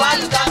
qualidade.